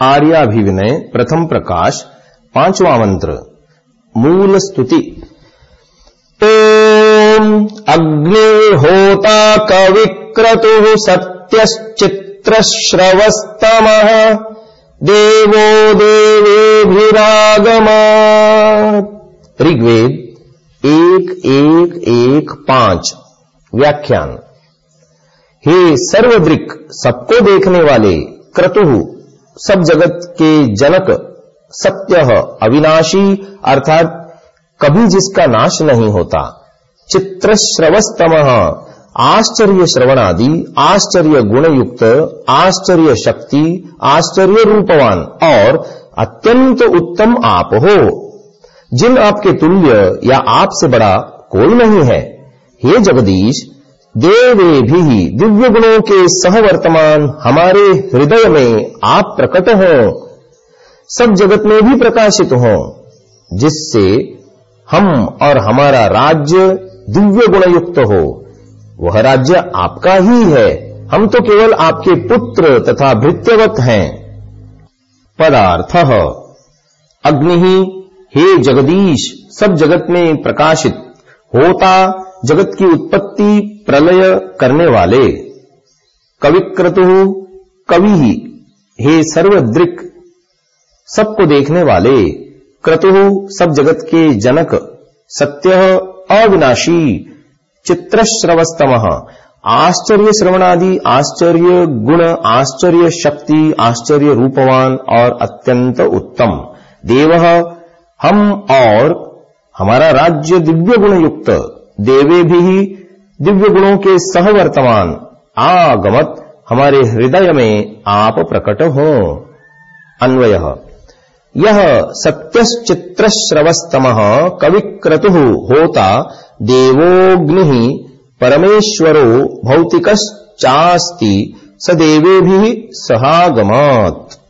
आर्याभिविनय, प्रथम प्रकाश, पांचवा मंत्र, मूल स्तुति। ओम अग्निहोता कविक्रतुः सत्यश्चित्रश्रवस्तमः, देवो देवेभिरागमा ऋग्वेद एक एक एक, पाँच, व्याख्यान। हे सर्वदृक, सबको देखने वाले क्रतु सब जगत के जनक सत्य अविनाशी, अर्थात कभी जिसका नाश नहीं होता। चित्र श्रवस्तम आश्चर्य श्रवण आदि आश्चर्य गुण युक्त आश्चर्य शक्ति, आश्चर्य रूपवान और अत्यंत उत्तम आप हो। जिन आपके तुल्य या आपसे बड़ा कोई नहीं है। हे जगदीश देवे भी दिव्य गुणों के सहवर्तमान हमारे हृदय में आप प्रकट हो। सब जगत में भी प्रकाशित हो, जिससे हम और हमारा राज्य दिव्य गुण युक्त हो। वह राज्य आपका ही है। हम तो केवल आपके पुत्र तथा भृत्यवत हैं। पदार्थ, अग्नि ही, हे जगदीश, सब जगत में प्रकाशित होता जगत की उत्पत्ति प्रलय करने वाले। कविक्रतु कवि, ही हे सर्वदृक, सबको देखने वाले। क्रतु सब जगत के जनक, सत्य अविनाशी, चित्रश्रवस्तम। आश्चर्य श्रवणादि, आश्चर्य गुण, आश्चर्य शक्ति, आश्चर्य रूपवान और अत्यंत उत्तम। देव, हम और, हमारा राज्य दिव्य गुण युक्त देवे भी दिव्य गुणों के सहवर्तमान, आगमत हमारे हृदय में आप प्रकट हो। अन्वय यह सत्यश्चित्रश्रवस्तम कविक्रतु होता देवोग्नि परमेश्वरो भौतिकश्चास्ति स देवे सहागमत।